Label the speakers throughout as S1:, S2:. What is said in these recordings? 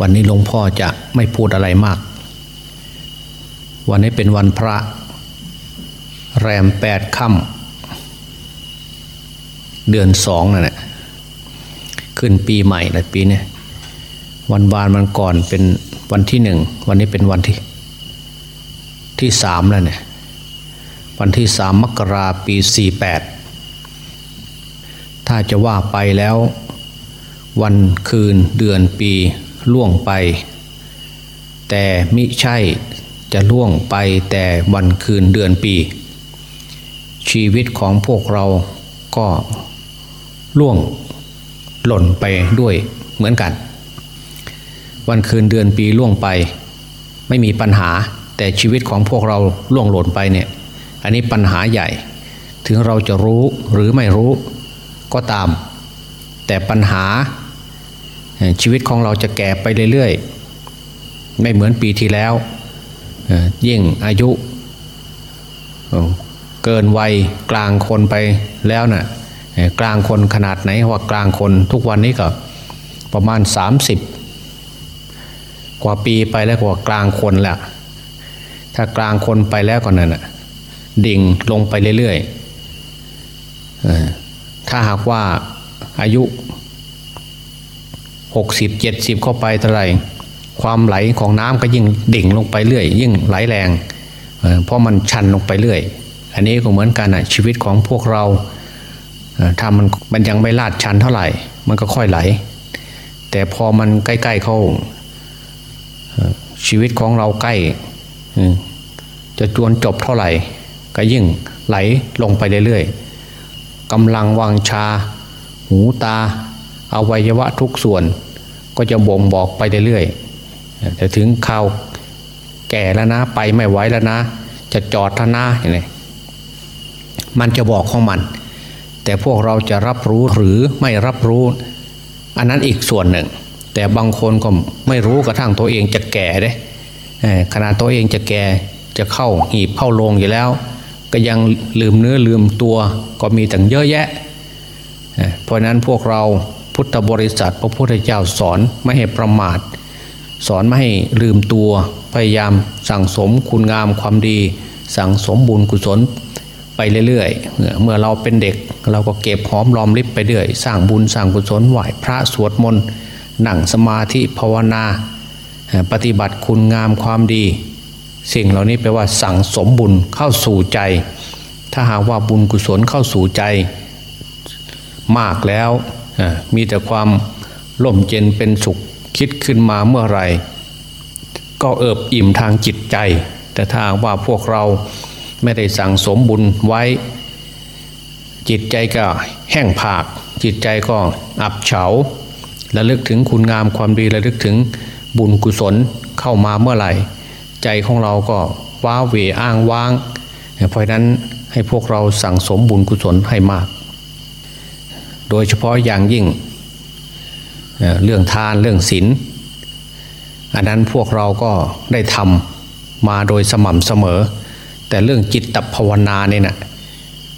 S1: วันนี้หลวงพ่อจะไม่พูดอะไรมาก วันนี้เป็นวันพระ แรมแปดค่ำเดือนสองนั่นแหละขึ้นปีใหม่ละปีนี้วันวานมันก่อนเป็นวันที่หนึ่ง วันนี้เป็นวันที่ ที่สามแล้วเนี่ย วันที่สามมกราปีสี่แปดถ้าจะว่าไปแล้ว วันคืนเดือนปี ล่วงไป แต่มิใช่จะล่วงไปแต่วันคืนเดือนปี ชีวิตของพวกเราก็ล่วงหล่นไปด้วยเหมือนกัน วันคืนเดือนปีล่วงไป ไม่มีปัญหาแต่ชีวิตของพวกเราล่วงหล่นไปเนี่ยอันนี้ปัญหาใหญ่ถึงเราจะรู้หรือไม่รู้ก็ตาม แต่ปัญหา ชีวิตของเราจะแก่ไปเรื่อยๆ ไม่เหมือนปีที่แล้วยิ่งอายุ เกินวัยกลางคนไปแล้วนะ่ะกลางคนขนาดไหนว่ากลางคนทุกวันนี้ก็ประมาณ 30 กว่าปีไปแล้วกว่ากลางคนแหละถ้ากลางคนไปแล้วก่อนนั่นนะดิ่งลงไปเรื่อยๆถ้าหากว่าอายุ หกสิบเจ็ดสิบเข้าไปเท่าไรความไหลของน้ำก็ยิ่งดิ่งลงไปเรื่อย ยิ่งไหลแรงเพราะมันชันลงไปเรื่อย อันนี้ก็เหมือนกันนะชีวิตของพวกเราถ้ามันมันยังไม่ลาดชันเท่าไหร่ มันก็ค่อยไหล แต่พอมันใกล้ๆเข้าชีวิตของเราใกล้จะจวนจบเท่าไหร่ ก็ยิ่งไหลลงไปเรื่อยๆกำลังวังชา หูตาอวัยวะทุกส่วน ก็จะบ่งบอกไปเรื่อยๆแต่ถึงข่าวแก่แล้วนะไปไม่ไหวแล้วนะ จะจอดท่านาอย่างนี้มันจะบอกของมัน แต่พวกเราจะรับรู้หรือไม่รับรู้ อันนั้นอีกส่วนหนึ่ง แต่บางคนก็ไม่รู้กระทั่งตัวเองจะแก่เด้ขนาดตัวเองจะแก่จะเข้าหีบเข้าลงอยู่แล้ว ก็ยังลืมเนื้อลืมตัวก็มีตั้งเยอะแยะ เพราะนั้นพวกเรา พุทธบริษัท พระพุทธเจ้าสอนไม่ให้ประมาท สอนไม่ให้ลืมตัวพยายามสั่งสมคุณงามความดี สั่งสมบุญกุศลไปเรื่อยๆ เมื่อเราเป็นเด็กเราก็เก็บหอมรอมริบไปเรื่อย สร้างบุญสร้างกุศลไหวพระสวดมนต์นั่งสมาธิภาวนา ปฏิบัติคุณงามความดี สิ่งเหล่านี้แปลว่าสั่งสมบุญเข้าสู่ใจ ถ้าหากว่าบุญกุศลเข้าสู่ใจ มากแล้ว มีแต่ความล่มเย็นเป็นสุขคิดขึ้นมาเมื่อไรก็เอิบอิ่มทางจิตใจ แต่ถ้าว่าพวกเราไม่ได้สั่งสมบุญไว้ จิตใจก็แห้งผาก จิตใจก็อับเฉาและลึกถึงคุณงามความดีและลึกถึงบุญกุศลเข้ามาเมื่อไหร่ ใจของเราก็ว้าเหวอ้างว้าง เพราะนั้นให้พวกเราสั่งสมบุญกุศลให้มาก โดยเฉพาะอย่างยิ่งเรื่องทานเรื่องศีลอันนั้นพวกเราก็ได้ทำมาโดยสม่ำเสมอ แต่เรื่องจิตตภาวนาเนี่ยนะ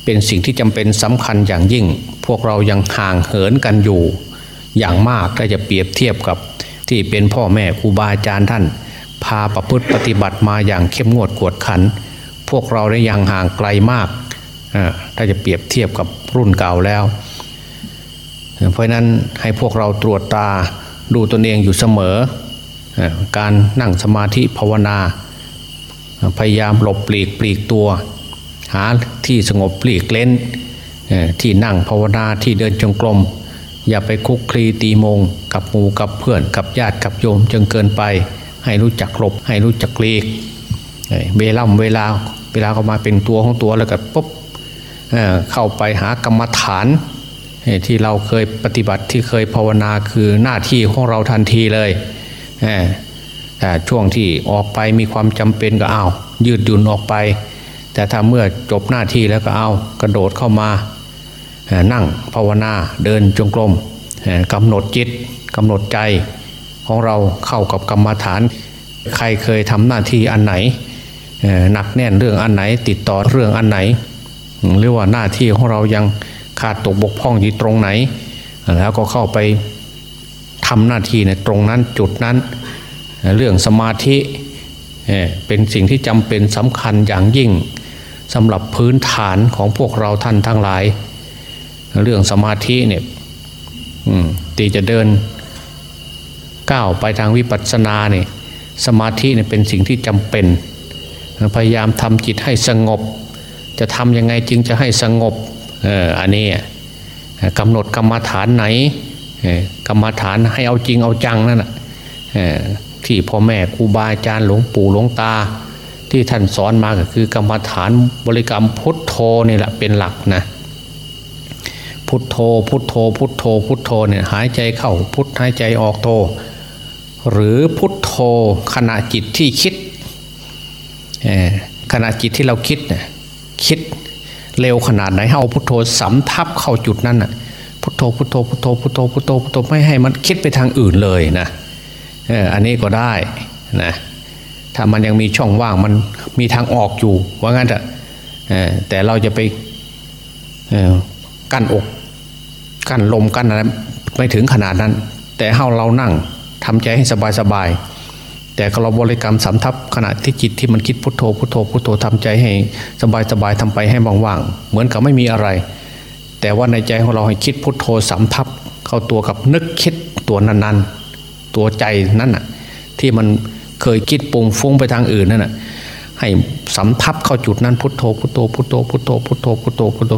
S1: เป็นสิ่งที่จำเป็นสำคัญอย่างยิ่ง พวกเรายังห่างเหินกันอยู่อย่างมากถ้าจะเปรียบเทียบกับที่เป็นพ่อแม่ครูบาอาจารย์ท่าน พาประพฤติปฏิบัติมาอย่างเข้มงวดกวดขัน พวกเราได้ยังห่างไกลมากถ้าจะเปรียบเทียบกับรุ่นเก่าแล้ว เพราะนั้นให้พวกเราตรวจตาดูตนเองอยู่เสมอ การนั่งสมาธิภาวนาพยายามหลบปลีกปลีกตัว หาที่สงบปลีกเล้นที่นั่งภาวนาที่เดินจงกรมอย่าไปคุกคลีตีมง กับหมู่กับเพื่อนกับญาติกับโยมจนเกินไป ให้รู้จักหลบให้รู้จักปลีกเวลาเวลาเวลาเขามาเป็นตัวของตัวแล้วก็ปุ๊บเข้าไปหากรรมฐาน ที่เราเคยปฏิบัติที่เคยภาวนาคือหน้าที่ของเราทันทีเลยแต่ช่วงที่ออกไปมีความจำเป็นก็เอายืดหยุ่นออกไป แต่ถ้าเมื่อจบหน้าที่แล้วก็เอากระโดดเข้ามานั่งภาวนาเดินจงกรมกำหนดจิตกำหนดใจของเราเข้ากับกรรมฐาน ใครเคยทำหน้าที่อันไหนหนักแน่นเรื่องอันไหนติดต่อเรื่องอันไหน หรือว่าหน้าที่ของเรายัง ขาดตกบกพร่องอยู่ตรงไหน แล้วก็เข้าไปทำหน้าที่ในตรงนั้นจุดนั้น เรื่องสมาธิเป็นสิ่งที่จำเป็นสำคัญอย่างยิ่งสำหรับพื้นฐานของพวกเราท่านทั้งหลาย เรื่องสมาธิเนี่ยตีจะเดินก้าวไปทางวิปัสสนาเนี่ยสมาธิเนี่ยเป็นสิ่งที่จำเป็น พยายามทำจิตให้สงบ จะทำยังไงจึงจะให้สงบ อออันนี้กำหนดกรรมฐานไหนกรรมฐานให้เอาจริงเอาจังนั่นแหละที่พ่อแม่ครูบาอาจารย์หลวงปู่หลวงตา ที่ท่านสอนมาก็คือกรรมฐานบริกรรมพุทโธนี่แหละเป็นหลักนะพุทโธพุทโธพุทโธพุทโธเนี่ยหายใจเข้าพุทหายใจออกโธหรือพุทโธขณะจิตที่คิดขณะจิตที่เราคิดเนี่ย เร็วขนาดไหนเอาพุทโธสำทับเข้าจุดนั้นน่ะพุทโธพุทโธพุทโธพุทโธพุทโธพุทโธไม่ให้มันคิดไปทางอื่นเลยนะอันนี้ก็ได้นะถ้ามันยังมีช่องว่างมันมีทางออกอยู่ว่างั้นแต่แต่เราจะไปกั้นอกกั้นลมกั้นอะไรไม่ถึงขนาดนั้น แต่เฮาเรานั่งทำใจให้สบายสบาย แต่เราบริกรรมสำทับขณะที่จิตที่มันคิดพุทโธพุทโธพุทโธทำใจให้ สบายสบายทำไปให้ว่างๆเหมือนกับไม่มีอะไร แต่ว่าในใจของเราให้คิดพุทโธสำทับเข้าตัวกับนึกคิดตัวนั้นๆ ตัวใจนั่นน่ะที่มันเคยคิดปุงฟุ้งไปทางอื่นนั่นน่ะให้สำทับเข้าจุดนั้นพุทโธพุทโธพุทโธพุทโธพุทโธพุทโธพุทโธ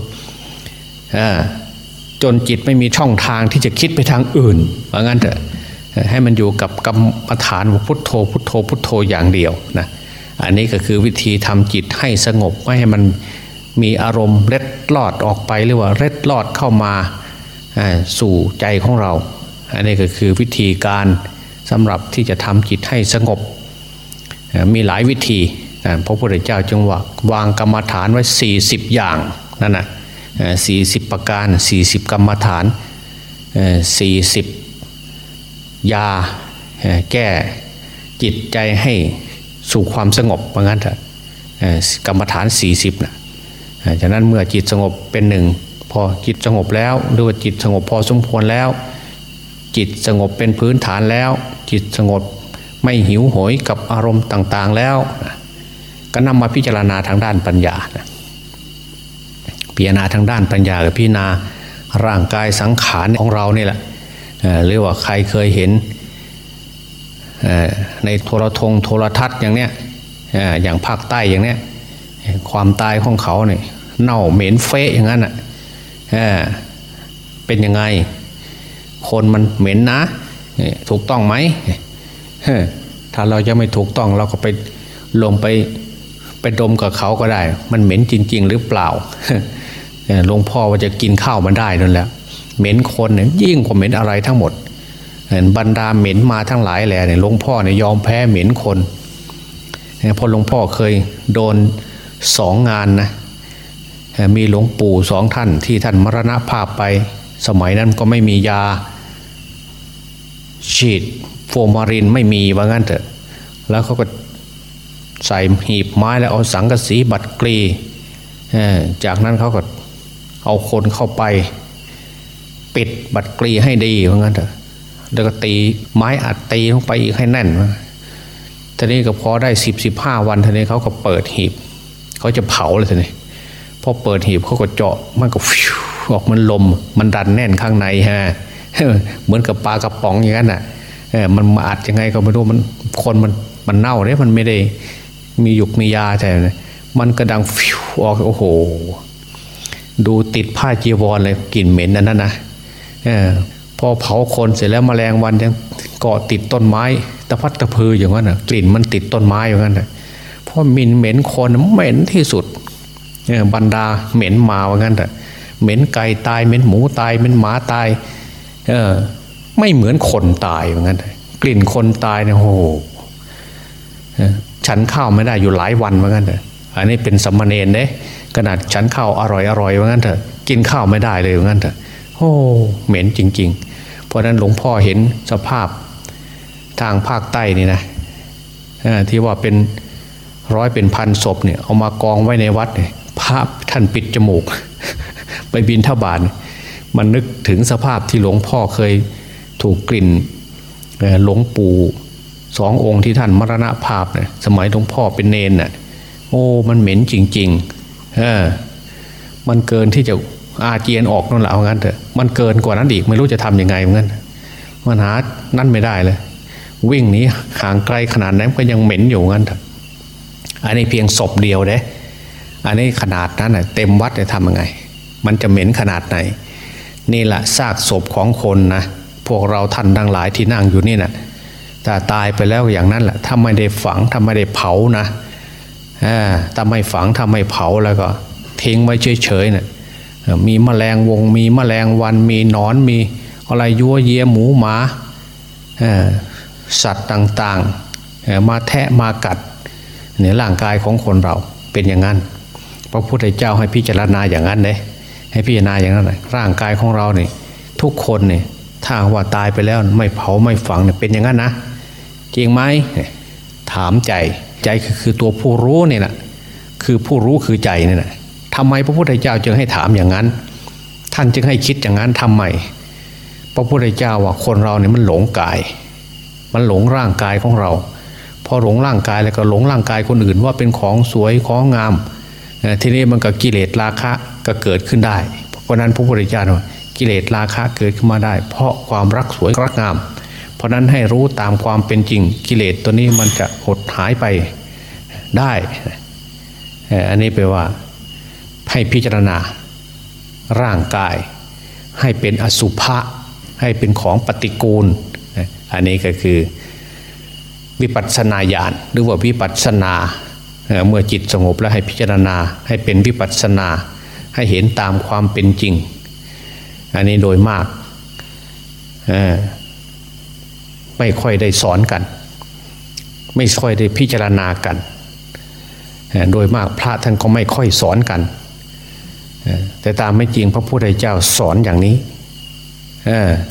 S1: จนจิตไม่มีช่องทางที่จะคิดไปทางอื่นว่างั้นเถอะ ให้มันอยู่กับกรรมฐานพุทโธพุทโธพุทโธอย่างเดียวนะอันนี้ก็คือวิธีทำจิตให้สงบไม่ให้มันมีอารมณ์เล็ดลอดออกไปหรือว่าเล็ดลอดเข้ามาสู่ใจของเรา อันนี้ก็คือวิธีการสำหรับที่จะทำจิตให้สงบ มีหลายวิธีพระพุทธเจ้าจึงว่าวางกรรมฐานไว้ 40 อย่างนั่นนะสี่สิบประการ 40 กรรมฐาน 40 ยาแก้จิตใจให้สู่ความสงบเหมือนกันเถอะกรรมฐาน 40นะจากนั้นเมื่อจิตสงบเป็นหนึ่งพอจิตสงบแล้วหรือว่าจิตสงบพอสมควรแล้ว จิตสงบเป็นพื้นฐานแล้ว จิตสงบไม่หิวโหยกับอารมณ์ต่างๆแล้ว ก็นำมาพิจารณาทางด้านปัญญาพิจารณาทางด้านปัญญากับพิจารณาร่างกายสังขารของเราเนี่แหละ หรือว่าใครเคยเห็นในโทรทงโทรทัศน์อย่างเนี้ยอย่างภาคใต้อย่างเนี้ยความตายของเขาเนี่ยเน่าเหม็นเฟะอย่างนั้นอะเป็นยังไง คนมันเหม็นนะ ถูกต้องไหมถ้าเราจะไม่ถูกต้องเราก็ไปลงไปไปดมกับเขาก็ได้ มันเหม็นจริง ๆ หรือเปล่าหลวงพ่อว่าจะกินข้าวมันได้นั่นแหละ เหม็นคนเนี่ยยิ่งกว่าเหม็นอะไรทั้งหมดเห็นบรรดาเหม็นมาทั้งหลายแหละเนี่ยหลวงพ่อเนี่ยยอมแพ้เหม็นคนเพราะหลวงพ่อเคยโดนสองงานนะมีหลวงปู่สองท่านที่ท่านมรณภาพไป สมัยนั้นก็ไม่มียา ฉีดโฟมารินไม่มีว่างั้นเถอะ แล้วเขาก็ใส่หีบไม้แล้วเอาสังกะสีบัดกรีจากนั้นเขาก็เอาคนเข้าไป ปิดบัดกรีให้ดีเพราะงั้นเถอะแล้วก็ตีไม้อัดตีลงไปอีกให้แน่นทีนี้ก็พอได้สิบสิบห้าวันทีนี้เขาก็เปิดหีบเขาจะเผาเลยทีนี้พอเปิดหีบเขาก็เจาะมันก็ออกมันลม มันดันแน่นข้างในฮะเหมือนกับปลากระป๋องอย่างนั้นอะมันมาอัดยังไงก็ไม่รู้มันคนมันมันเน่าเนี่ยมันไม่ได้มีหยุกมียาใช่ไหมมันกระดังฟิวออกโอ้โห ดูติดผ้าจีวรเลยกลิ่นเหม็นนั่นนะ พอเผาคนเสร็จแล้วมแมลงวันยังเกาะติดต้นไม้ตะพัดตะพืออย่างนั้นนะกลิ่นมันติดต้นไม้อย่างนั้นนะเพราะมินเหม็นคนเหม็นที่สุดบรรดาเหม็นมาว่างั้นแต่เหม็นไก่ตายเหม็นหมูตายเหม็นหมาตายเออไม่เหมือนคนตายว่างั้นกลิ่นคนตายเนี่ยโอ้โหฉันข้าวไม่ได้อยู่หลายวันว่างั้นแต่อันนี้เป็นสัมมาเนนเด้ขนาดฉันข้าวอร่อยอร่อยว่างั้นเถอะกินข้าวไม่ได้เลยว่างั้นเถอะ โอ้เหม็นจริง ๆ เพราะนั้นหลวงพ่อเห็นสภาพทางภาคใต้นี่นะที่ว่าเป็นร้อยเป็นพันศพเนี่ยเอามากองไว้ในวัดเนี่ยพระท่านปิดจมูก ไปบินทบาทมันนึกถึงสภาพที่หลวงพ่อเคยถูกกลิ่นหลวงปู่สององค์ที่ท่านมรณภาพเนี่ยสมัยหลวงพ่อเป็นเนนน่ะโอ้มันเหม็นจริงๆเออมันเกินที่จะอาเจียนออกนั่นแหละเอางั้นเถอะ มันเกินกว่านั้นอีกไม่รู้จะทํำยังไงเหมือนกันมันหานั่นไม่ได้เลย วิ่งหนีห่างไกลขนาดนั้นก็ยังเหม็นอยู่งั้นอะอันนี้เพียงศพเดียวเด้อันนี้ขนาดนั้นน่ะเต็มวัดจะทำยังไง มันจะเหม็นขนาดไหน นี่แหละซากศพของคนนะพวกเราท่านทั้งหลายที่นั่งอยู่นี่นะแต่ตายไปแล้วอย่างนั้นแหละถ้าไม่ได้ฝังถ้าไม่ได้เผานะถ้าไม่ฝังถ้าไม่เผาแล้วก็ทิ้งไว้เฉยๆเนะ่ย มีแมลงวง มีแมลงวันมีนอนมีอะไรยัวเยียหมูหมาสัตว์ต่างๆมาแทะมากัดเนี่ยร่างกายของคนเราเป็นอย่างนั้นพระพุทธเจ้าให้พิจารณาอย่างนั้นเลยให้พิจารณาอย่างนั้นเลยร่างกายของเราเนี่ยทุกคนเนี่ยถ้าว่าตายไปแล้วไม่เผาไม่ฝังเนี่ยเป็นอย่างนั้นนะจริงไหมถามใจใจคือตัวผู้รู้เนี่ยแหละคือผู้รู้คือใจเนี่ยแหละ ทำไมพระพุทธเจ้าจึงให้ถามอย่างนั้น ท่านจึงให้คิดอย่างนั้นทำไมพระพุทธเจ้าว่าคนเราเนี่ยมันหลงกาย มันหลงร่างกายของเรา พอหลงร่างกายแล้วก็หลงร่างกายคนอื่นว่าเป็นของสวยของงามทีนี้มันก็กิเลสราคะก็เกิดขึ้นได้เพราะนั้นพระพุทธเจ้าว่ากิเลสราคะเกิดขึ้นมาได้ เพราะความรักสวยรักงาม เพราะนั้นให้รู้ตามความเป็นจริงกิเลสตัวนี้มันจะหดหายไปได้ อันนี้แปลว่า ให้พิจารณาร่างกาย ให้เป็นอสุภะให้เป็นของปฏิกูล อันนี้ก็คือวิปัสสนาญาณหรือว่าวิปัสสนาเมื่อจิตสงบแล้วให้พิจารณาให้เป็นวิปัสสนาให้เห็นตามความเป็นจริง อันนี้โดยมากไม่ค่อยได้สอนกัน ไม่ค่อยได้พิจารณากัน โดยมากพระท่านก็ไม่ค่อยสอนกัน แต่ตามไม่จริงพระพุทธเจ้าสอนอย่างนี้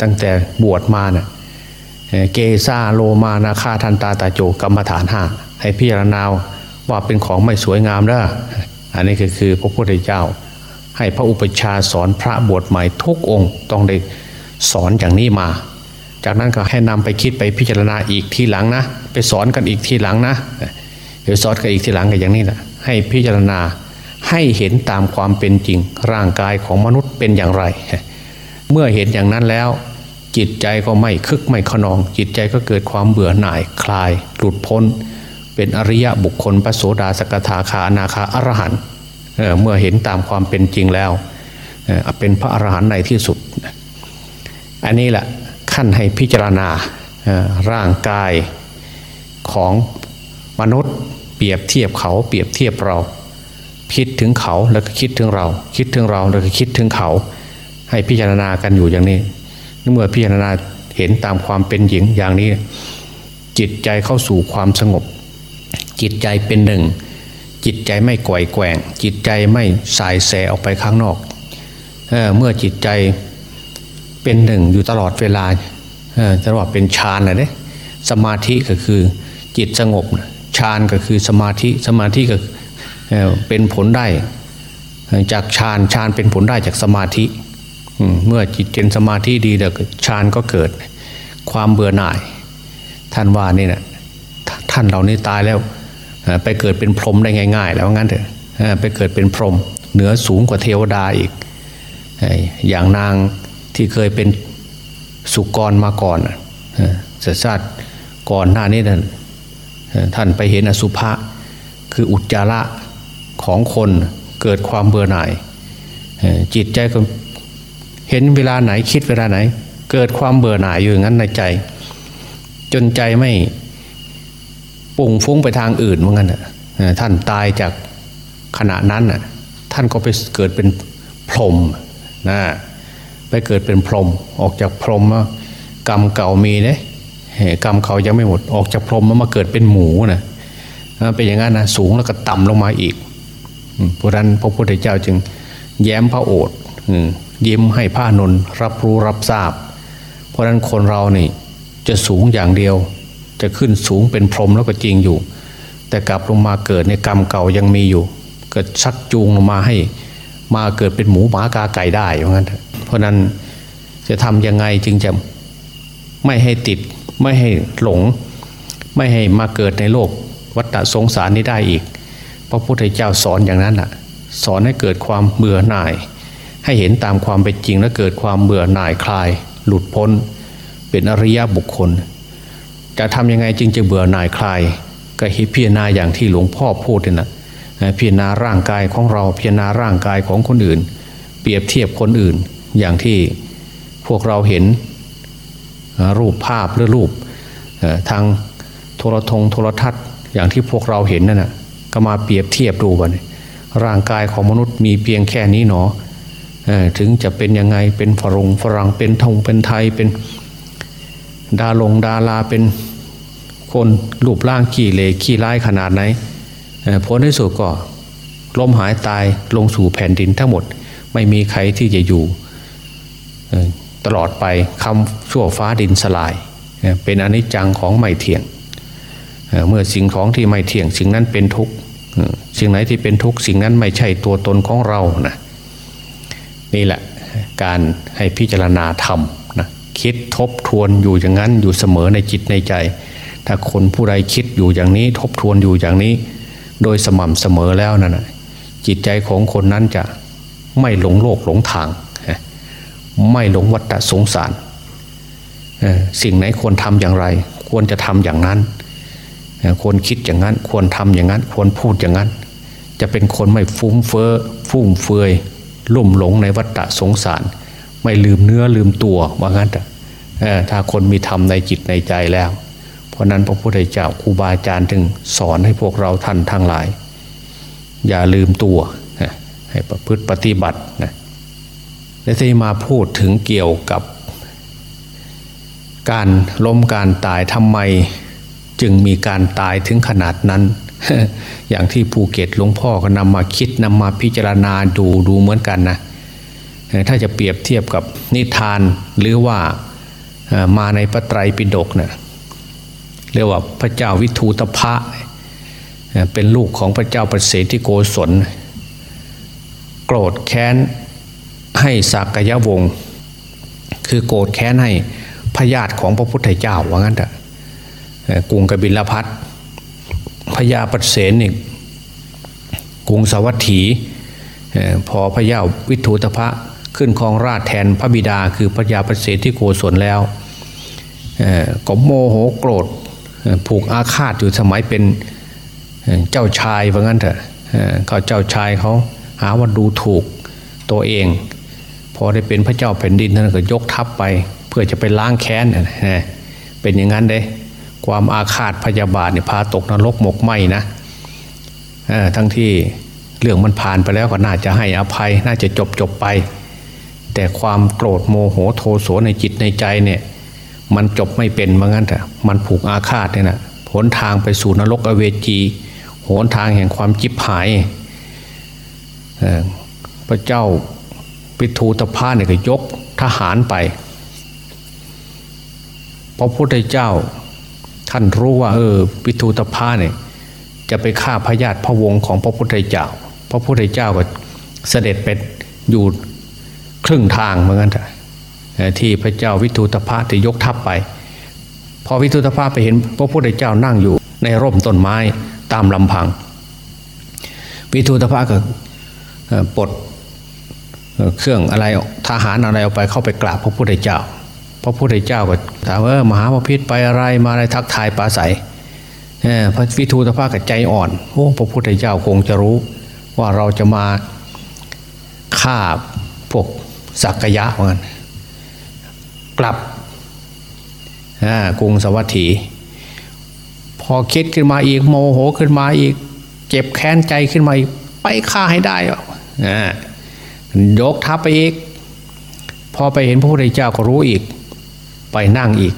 S1: ตั้งแต่บวชมาเนะ่ะเกซาโลมานาคาทันตาตาโจกรรมฐานห้าให้พิจารณาว่าเป็นของไม่สวยงามแล้วอันนี้ก็คือพระพุทธเจ้า ให้พระอุปชาสอนพระบวชใหม่ทุกองค์ต้องได้สอนอย่างนี้มา จากนั้นก็ให้นำไปคิดไปพิจารณาอีกทีหลังนะ ไปสอนกันอีกทีหลังนะเดี๋ยวสอนกันอีกทีหลังกันอย่างนี้แหละให้พิจารณา ให้เห็นตามความเป็นจริง ร่างกายของมนุษย์เป็นอย่างไร เมื่อเห็นอย่างนั้นแล้ว จิตใจก็ไม่คึกไม่ขนอง จิตใจก็เกิดความเบื่อหน่ายคลาย หลุดพ้น เป็นอริยะบุคคลพระโสดาสกทาคาอนาคาอรหันต์เมื่อเห็นตามความเป็นจริงแล้วเป็นพระอรหันต์ในที่สุด อันนี้แหละขั้นให้พิจารณาร่างกายของมนุษย์ เปรียบเทียบเขาเปรียบเทียบเรา คิดถึงเขาแล้วก็คิดถึงเรา คิดถึงเราแล้วก็คิดถึงเขา ให้พิจารณากันอยู่อย่างนี้เมื่อพิจารณาเห็นตามความเป็นหญิงอย่างนี้ จิตใจเข้าสู่ความสงบ จิตใจเป็นหนึ่ง จิตใจไม่ก่อยแกว่ง จิตใจไม่สายแสออกไปข้างนอกเเมื่อจิตใจเป็นหนึ่งอยู่ตลอดเวลาจะว่าเป็นฌานนะเนี่ยสมาธิก็คือจิตสงบฌานก็คือสมาธิสมาธิก็ เป็นผลได้จากฌานฌานเป็นผลได้จากสมาธิเมื่อจิตเป็นสมาธิดีเดี๋ยวฌานก็เกิดความเบื่อหน่าย ท่านว่านี่นะท่านเหล่านี้ตายแล้ว ไปเกิดเป็นพรหมได้ง่าย ๆ แล้วงั้นเถอะไปเกิดเป็นพรหมเหนือสูงกว่าเทวดาอีก อย่างนางที่เคยเป็นสุกรมาก่อนเสชาติก่อนหน้านี้ท่านท่านไปเห็นอสุภะคืออุจจาระ ของคนเกิดความเบื่อหน่าย จิตใจก็เห็นเวลาไหนคิดเวลาไหน เกิดความเบื่อหน่ายอยู่งั้นในใจ จนใจไม่ปุ่งฟุ้งไปทางอื่นเหมือนกันท่านตายจากขณะนั้นท่านก็ไปเกิดเป็นพรหมนะไปเกิดเป็นพรหมออกจากพรหมกรรมเก่ามีเนี่ยกรรมเขายังไม่หมดออกจากพรหมมาเกิดเป็นหมูนะเป็นอย่างนั้นนะสูงแล้วก็ต่ำลงมาอีก เพราะนั้นพระพุทธเจ้าจึงแย้มพระโอษฐ์ยิ้มให้พระนนรับรู้รับทราบ เพราะนั้นคนเรานี่จะสูงอย่างเดียว จะขึ้นสูงเป็นพรหมแล้วก็จริงอยู่ แต่กลับลงมาเกิดในกรรมเก่ายังมีอยู่ เกิดชักจูงลงมาให้มาเกิดเป็นหมูหมากาไก่ได้เพราะงั้นเพราะนั้นจะทำยังไงจึงจะไม่ให้ติดไม่ให้หลง ไม่ให้มาเกิดในโลกวัฏสงสารนี้ได้อีก พระพุทธเจ้าสอนอย่างนั้นแหะสอนให้เกิดความเบื่อหน่าย ให้เห็นตามความเป็นจริงและเกิดความเบื่อหน่ายคลาย หลุดพ้น เป็นอริยบุคคล จะทำยังไงจึงจะเบื่อหน่ายคลาย ก็ให้พิจารณาอย่างที่หลวงพ่อพูดนี่นะพิจารณาร่างกายของเราพิจารณาร่างกายของคนอื่น เปรียบเทียบคนอื่น อย่างที่พวกเราเห็นรูปภาพหรือรูปทางโทรทงโทรทัศน์อย่างที่พวกเราเห็นนั่นนะ ก็มาเปรียบเทียบดูวันร่างกายของมนุษย์มีเพียงแค่นี้หนอถึงจะเป็นยังไงเป็นฝรงฝรั่งเป็นทงเป็นไทยเป็นดาลงดาราเป็นคนรูปร่างขี้เลขี้ร้ายขนาดไหนผลที่สุดก็ล้มหายตายลงสู่แผ่นดินทั้งหมด ไม่มีใครที่จะอยู่ตลอดไปคำชั่วฟ้าดินสลาย เป็นอนิจจังของไม่เที่ยง เมื่อสิ่งของที่ไม่เที่ยงสิ่งนั้นเป็นทุกข์ สิ่งไหนที่เป็นทุกข์สิ่งนั้นไม่ใช่ตัวตนของเรานะนี่แหละการให้พิจารณาธรรมนะคิดทบทวนอยู่อย่างนั้นอยู่เสมอในจิตในใจ ถ้าคนผู้ใดคิดอยู่อย่างนี้ ทบทวนอยู่อย่างนี้ โดยสม่ำเสมอแล้วนั่นจิตใจของคนนั้นจะไม่หลงโลกหลงทาง ไม่หลงวัฏสงสาร สิ่งไหนควรทำอย่างไร ควรจะทำอย่างนั้น ควรคิดอย่างนั้น ควรทำอย่างนั้น ควรพูดอย่างนั้น จะเป็นคนไม่ฟุ้งเฟ้อฟุ่มเฟือยลุ่มหลงในวัฏสงสาร ไม่ลืมเนื้อลืมตัวว่างั้นแต่ถ้าคนมีธรรมในจิตในใจแล้ว เพราะนั้นพระพุทธเจ้าครูบาอาจารย์ถึงสอนให้พวกเราท่านทั้งหลาย อย่าลืมตัวให้ประพฤติปฏิบัตินะและที่มาพูดถึงเกี่ยวกับ การล้มการตายทำไม จึงมีการตายถึงขนาดนั้น อย่างที่ภูเก็ตหลวงพ่อก็นำมาคิดนำมาพิจารณาดูดูเหมือนกันนะถ้าจะเปรียบเทียบกับนิทานหรือว่ามาในพระไตรปิฎกเนะี่ยเรียกว่าพระเจ้าวิทูตภะเป็นลูกของพระเจ้าประเสฐิโกศล โกรธแค้นให้สักยะวงศ์คือโกรธแค้นให้พญาติของพระพุทธเจ้าว่างั้นเถอะ กรุงกบิลพัทพญาปเสนนี่กรุงสวัสถีพอพระยาวิถุตภะขึ้นครองราชแทนพระบิดาคือพระยาปเสนที่โกศลแล้วก็โมโหโกรธผูกอาฆาตอยู่สมัยเป็นเจ้าชายว่างั้นเถอะเขาเจ้าชายเขาหาว่าดูถูกตัวเอง พอได้เป็นพระเจ้าแผ่นดินท่านก็ยกทัพไป เพื่อจะไปล้างแค้นเป็นอย่างนั้นเด้ ความอาฆาตพยาบาทเนี่ยพาตกนรกหมกไหมนะทั้งที่เรื่องมันผ่านไปแล้วก็น่าจะให้อภัย น่าจะจบจบไป แต่ความโกรธโมโหโทโสในจิตในใจเนี่ย มันจบไม่เป็นเหมือนกันแต่มันผูกอาฆาตเนี่ยนะหนทางไปสู่นรกอเวจีหนทางแห่งความจิบหายพระเจ้าปิทูตพาเนี่ยก็ยกทหารไปพระพุทธเจ้า ท่านรู้ว่า เออปิทูตพาเนี่ยจะไปฆ่าพญาติพระวงศ์ของพระพุทธเจ้า พระพุทธเจ้าก็เสด็จเป็นอยู่ครึ่งทางเหมือนกันที่พระเจ้าวิทูตภะที่ยกทัพไป พอวิทูตภะไปเห็นพระพุทธเจ้านั่งอยู่ในร่มต้นไม้ตามลำพัง วิทูตภะก็ปลดเครื่องอะไรทหารอะไรเอาไปเข้าไปกราบพระพุทธเจ้า พระพุทธเจ้าก็ถามว่ามหาพพิษไปอะไรมาอะไรทักทายปราศัยพระวิทูตภากับใจอ่อนโอ้พระพุทธเจ้าคงจะรู้ ว่าเราจะมาฆ่าพวกสักยะเหมือนกันกลับกรุงสวัสดีพอคิดขึ้นมาอีกโมโหขึ้นมาอีก เจ็บแค้นใจขึ้นมาอีกไปฆ่าให้ได้อ่ยกทัพไปอีก พอไปเห็นพระพุทธเจ้าก็รู้อีก ไปนั่งอีก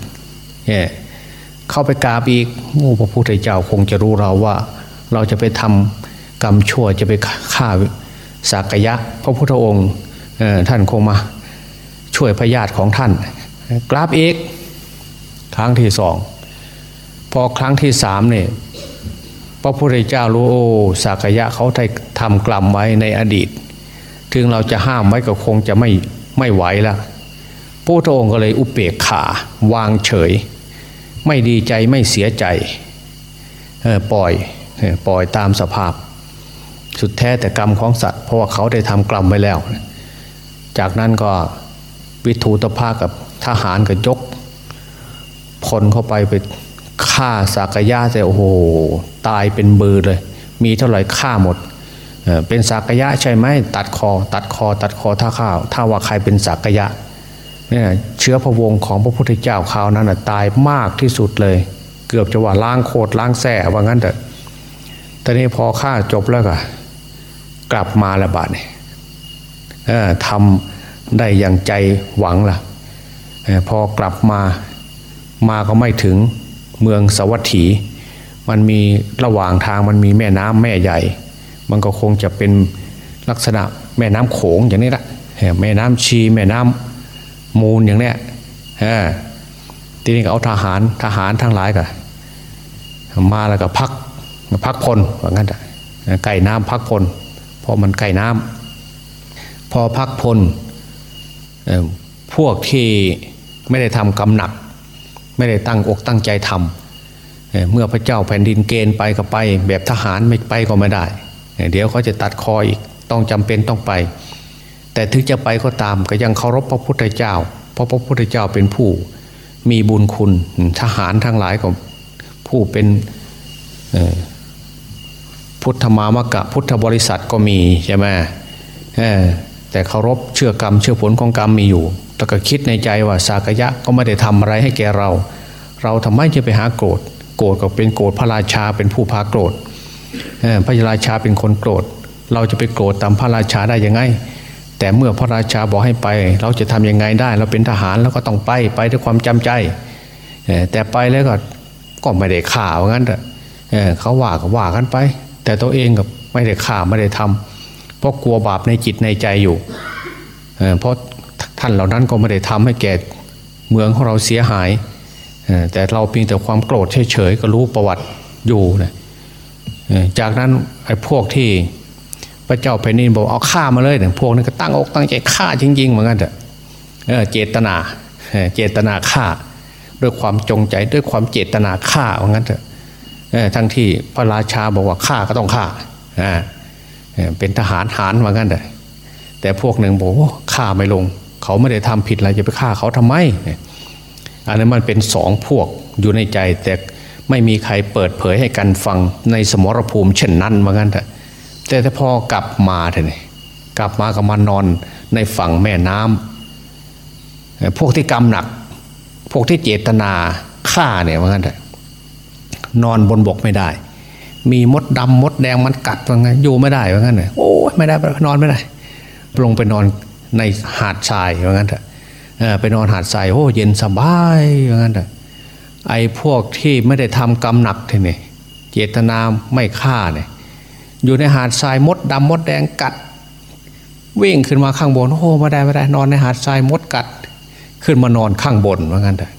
S1: เนี่ยเข้าไปกราบอีกโอ้พระพุทธเจ้าคงจะรู้เราว่า เราจะไปทำกรรมชั่วจะไปฆ่าสักยะพระพุทธองค์ท่านคงมาช่วยพญาติของท่าน กราบอีกครั้งที่สองพอครั้งที่สามเนี่ยพระพุทธเจ้ารู้โอ้สักยะเขาได้ทำกรรมไว้ในอดีต ถึงเราจะห้ามไว้ก็คงจะไม่ไม่ไหวแล้ว พระพุทธองค์ก็เลยอุเบกขาวางเฉย ไม่ดีใจไม่เสียใจปล่อยปล่อยตามสภาพ สุดแท้แต่กรรมของสัตว์ เพราะว่าเขาได้ทำกรรมไว้แล้ว จากนั้นก็วิทูตภากับทหารก็ยกพลเข้าไปไปฆ่าสากยะแต่โอ้โหตายเป็นบือเลย มีเท่าไหร่ฆ่าหมดเป็นสากยะใช่ไหมตัดคอ ตัดคอ ตัดคอท่าข้าว ถ้าว่าใครเป็นสากยะ เนี่ยเชื้อพระวงศ์ของพระพุทธเจ้าคราวนั้นตายมากที่สุดเลย เกือบจะว่าล้างโคตรล้างแส่ว่างั้นแต่ตอนนี้พอฆ่าจบแล้วก็กลับมาละบาดเนี่ยทำได้อย่างใจหวังล่ะพอกลับมามาก็ไม่ถึงเมืองสวัสถี มันมีระหว่างทางมันมีแม่น้ำแม่ใหญ่ มันก็คงจะเป็นลักษณะแม่น้ำโขงอย่างนี้ละแม่น้ำชีแม่น้ำ มูลอย่างเนี้ยทีนี้ก็เอาทหารทหารทั้งหลายก็มาแล้วก็พักพักพลว่างั้นไก่น้ำพักพลเพราะมันไก่น้ำพอพักพลพวกที่ไม่ได้ทำกรรมหนัก ไม่ได้ตั้งอกตั้งใจทำเมื่อพระเจ้าแผ่นดินเกณฑ์ไปก็ไป แบบทหารไม่ไปก็ไม่ได้ เดี๋ยวเขาจะตัดคออีกต้องจำเป็นต้องไป แต่ถึงจะไปก็ตามก็ยังเคารพพระพุทธเจ้า เพราะพระพุทธเจ้าเป็นผู้ มีบุญคุณทหารทั้งหลายก็ผู้เป็นพุทธมามกะพุทธบริษัทก็มีใช่ไหมแต่เคารพเชื่อกรรมเชื่อผลของกรรมมีอยู่แต่ก็คิดในใจว่าสากยะก็ไม่ได้ทำอะไรให้แกเรา เราทำไมจะไปหาโกรธ โกรธก็เป็นโกรธพระราชาเป็นผู้พาโกรธพระราชาเป็นคนโกรธ เราจะไปโกรธตามพระราชาได้ยังไง แต่เมื่อพระราชาบอกให้ไป เราจะทํำยังไงได้ เราเป็นทหารแล้วก็ต้องไปไปด้วยความจำใจ แต่ไปแล้วก็ก็ไม่ได้ข่าวงั้นเขาว่าก็ว่ากันไป แต่ตัวเองกับไม่ได้ข่าไม่ได้ทำเพราะกลัวบาปในจิตในใจอยู่เพราะท่านเหล่านั้นก็ไม่ได้ทำให้แก่เมืองของเราเสียหาย แต่เราเพียงแต่ความโกรธเฉยๆก็รู้ประวัติอยู่นะจากนั้นไอ้พวกที่ พระเจ้าแผ่นดินบอกเอาฆ่ามาเลยเนี่ยพวกนั้นก็ตั้งอกตั้งใจฆ่าจริงๆเหมือนกันเถอะเจตนาเจตนาฆ่า ด้วยความจงใจด้วยความเจตนาฆ่าเหมือนกันเถอะทั้งที่พระราชาบอกว่าฆ่าก็ต้องฆ่าเป็นทหารหารเหมือนกันเถอะแต่พวกหนึ่งบอกว่าฆ่าไม่ลง เขาไม่ได้ทำผิดอะไรจะไปฆ่าเขาทำไมอันนั้นมันเป็นสองพวกอยู่ในใจแต่ไม่มีใครเปิดเผยให้กันฟังในสมรภูมิเช่นนั้นเหมือนกันเถอะ แต่ถ้าพอกลับมาเถอะนี่กลับมาก็มานอนในฝั่งแม่น้ำพวกที่กรรมหนัก พวกที่เจตนาฆ่าเนี่ยเหมือนกันนอนบนบกไม่ได้ มีมดดำมดแดงมันกัดว่าไงอยู่ไม่ได้ว่างั้นเลยโอ้ไม่ได้นอนไม่ได้ลงไปนอนในหาดทรายว่างั้นเถอะไปนอนหาดทรายโอ้เย็นสบายว่างั้นเถอะไอ้พวกที่ไม่ได้ทำกรรมหนักทีนี่เจตนาไม่ฆ่าเนี่ย อยู่ในหาดทรายมดดำมดแดงกัด วิ่งขึ้นมาข้างบนโอ้ไม่ได้ไม่ได้นอนในหาดทรายมดกัด ขึ้นมานอนข้างบนว่างั้นเถอะ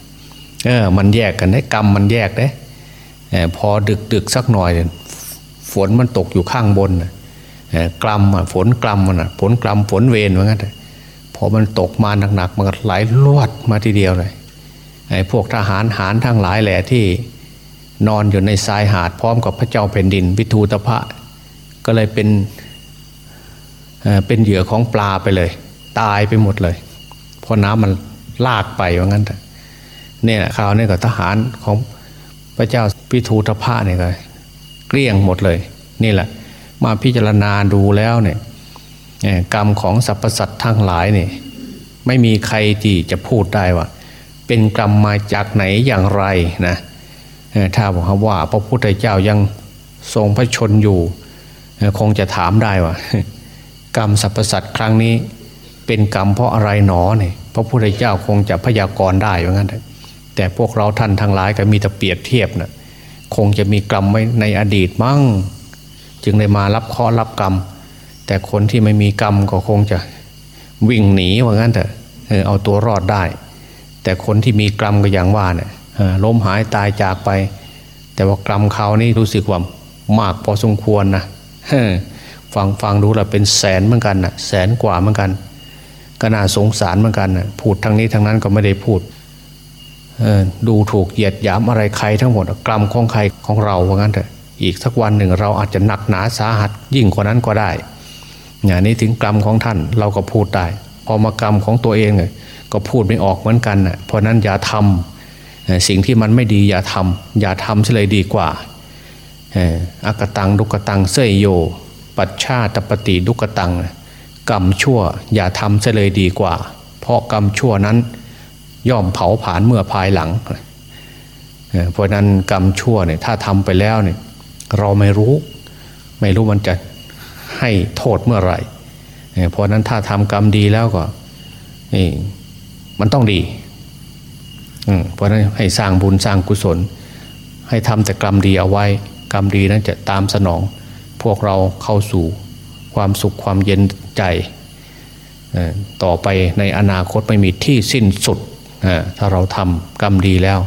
S1: เออ มันแยกกันได้กรรมมันแยกได้พอดึกดึกสักหน่อยฝนมันตกอยู่ข้างบนกลัมฝนกลัมมันฝนกลัมฝนเวรว่างั้นพอมันตกมาหนักๆมันก็ไหลลวดมาทีเดียวเลยไอ้พวกทหารหารทั้งหลายแหละที่นอนอยู่ในทรายหาดพร้อมกับพระเจ้าแผ่นดินวิทูตภะ ก็เลยเป็นเป็นเหยื่อของปลาไปเลย ตายไปหมดเลยเพราะน้ำมันลากไปว่างั้นแต่เนี่ยข่าวนี่กับทหารของพระเจ้าพิทูตภะเนี่ยก็เกลี้ยงหมดเลย นี่แหละ มาพิจารณาดูแล้วเนี่ยกรรมของสรรพสัตว์ทั้งหลายเนี่ยไม่มีใครที่จะพูดได้ว่า เป็นกรรมมาจากไหนอย่างไรนะถ้าบอกว่าพระพุทธเจ้ายังทรงพระชนอยู่ คงจะถามได้ว่ากรรมสรรพสัตว์ครั้งนี้ เป็นกรรมเพราะอะไรหนอเนี่ยพระพุทธเจ้าคงจะพยากรณ์ได้เหมือนกันแต่พวกเราท่านทั้งหลายก็มีแต่เปรียบเทียบนะคงจะมีกรรมไว้ในอดีตมั่ง จึงได้มารับเคราะห์รับกรรม แต่คนที่ไม่มีกรรมก็คงจะวิ่งหนีว่างั้นเถอะเอาตัวรอดได้ แต่คนที่มีกรรมก็อย่างว่าเนี่ยล้มหายตายจากไป แต่ว่ากรรมเขานี่รู้สึกว่ามากพอสมควรนะ ฟังฟังดูแลเป็นแสนเหมือนกันนะแสนกว่าเหมือนกัน ก็น่าสงสารเหมือนกันนะพูดทางนี้ทางนั้นก็ไม่ได้พูดดูถูกเหยียดหยามอะไรใครทั้งหมดกรรมของใครของเราว่างั้นเถอะอีกสักวันหนึ่งเราอาจจะหนักหนาสาหัสยิ่งกว่านั้นก็ได้อย่างนี้ถึงกรรมของท่านเราก็พูดได้ พอมากรรมของตัวเองก็พูดไม่ออกเหมือนกันนะเพราะนั้นอย่าทำสิ่งที่มันไม่ดีอย่าทำอย่าทำเฉลยดีกว่า อ่ออากตังดุกตังเสยโย ปัจชาตปฏิดุกตัง กรรมชั่วอย่าทำเสเลยดีกว่า เพราะกรรมชั่วนั้น ย่อมเผาผลาญเมื่อภายหลัง เพราะนั้นกรรมชั่วเนี่ยถ้าทำไปแล้วเนี่ยเราไม่รู้ ไม่รู้มันจะให้โทษเมื่อไหร่ เพราะนั้นถ้าทำกรรมดีแล้วก็นี่มันต้องดีเพราะนั้นให้สร้างบุญสร้างกุศล ให้ทำแต่กรรมดีเอาไว้ กรรมดีนั้นจะตามสนอง พวกเราเข้าสู่ความสุขความเย็นใจต่อไปในอนาคตไม่มีที่สิ้นสุด ถ้าเราทำกรรมดีแล้ว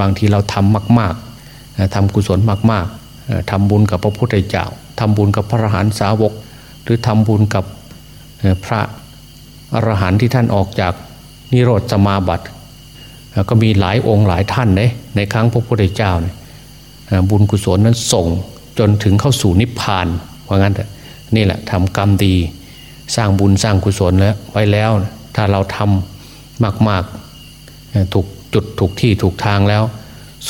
S1: บางทีเราทำมากๆทำกุศลมากๆทำบุญกับพระพุทธเจ้าทำบุญกับพระอรหันตสาวก หรือทำบุญกับพระอรหันต์ที่ท่านออกจากนิโรธสมาบัติ ก็มีหลายองค์หลายท่านเลยในครั้งพระพุทธเจ้าเนี่ย บุญกุศลนั้นส่งจนถึงเข้าสู่นิพพานว่างั้นนี่แหละทำกรรมดีสร้างบุญสร้างกุศลแล้วไว้แล้ว ถ้าเราทำมากๆถูกจุดถูกที่ถูกทางแล้ว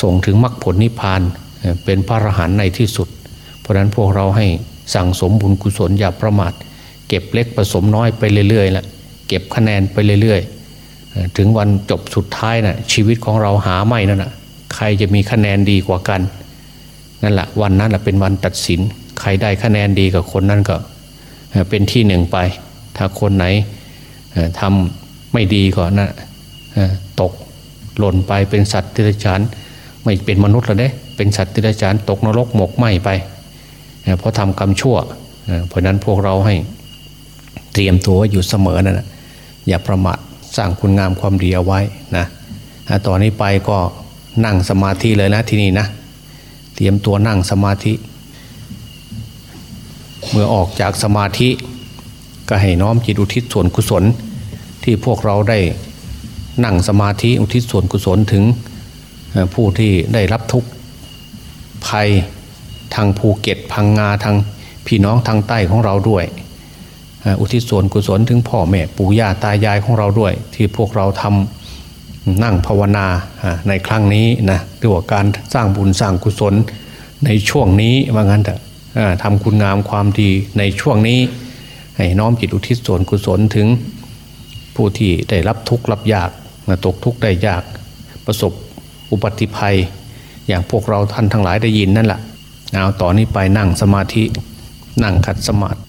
S1: ส่งถึงมรรคผลนิพพานเป็นพระอรหันต์ในที่สุด เพราะนั้นพวกเราให้สั่งสมบุญกุศลอย่าประมาท เก็บเล็กผสมน้อยไปเรื่อยๆละเก็บคะแนนไปเรื่อยๆ ถึงวันจบสุดท้ายนะ่ะชีวิตของเราหาไม่นั่นนะ่ะใครจะมีคะแนนดีกว่ากัน นั่นแหละวันนั้นแหละเป็นวันตัดสิน ใครได้คะแนนดีกับคนนั้นก็ เป็นที่หนึ่งไป ถ้าคนไหนทำไม่ดีก็นะเอ่อตกหล่นไปเป็นสัตว์ที่ไรฉานไม่เป็นมนุษย์แล้วเด้ เป็นสัตว์ที่ไรฉานตกนรกหมกไหมไป เพราะทำกรรมชั่ว เพราะนั้นพวกเราให้เตรียมตัวอยู่เสมอนั่นนะอย่าประมาทสร้างคุณงามความดีเอาไว้นะต่อนนี้ไปก็นั่งสมาธิเลยนะที่นี่นะ รียมตัวนั่งสมาธิ เมื่อออกจากสมาธิ ก็ให้น้อมจิตอุทิศส่วนกุศล ที่พวกเราได้นั่งสมาธิอุทิศส่วนกุศลถึงผู้ที่ได้รับทุกข์ภัยทางภูเก็ตพังงาทางพี่น้องทางใต้ของเราด้วย อุทิศส่วนกุศลถึงพ่อแม่ปู่ย่าตายายของเราด้วย ที่พวกเราทำ นั่งภาวนาในครั้งนี้นะเรียกว่าการสร้างบุญสร้างกุศลในช่วงนี้ว่างั้นเถอะทำคุณงามความดีในช่วงนี้ ให้น้อมจิตอุทิศส่วนกุศลถึงผู้ที่ได้รับทุกข์รับยากตกทุกข์ได้ยากประสบอุบัติภัย อย่างพวกเราท่านทั้งหลายได้ยินนั่นแหละเอาต่อนนี้ไปนั่งสมาธิ นั่งขัดสมาธิ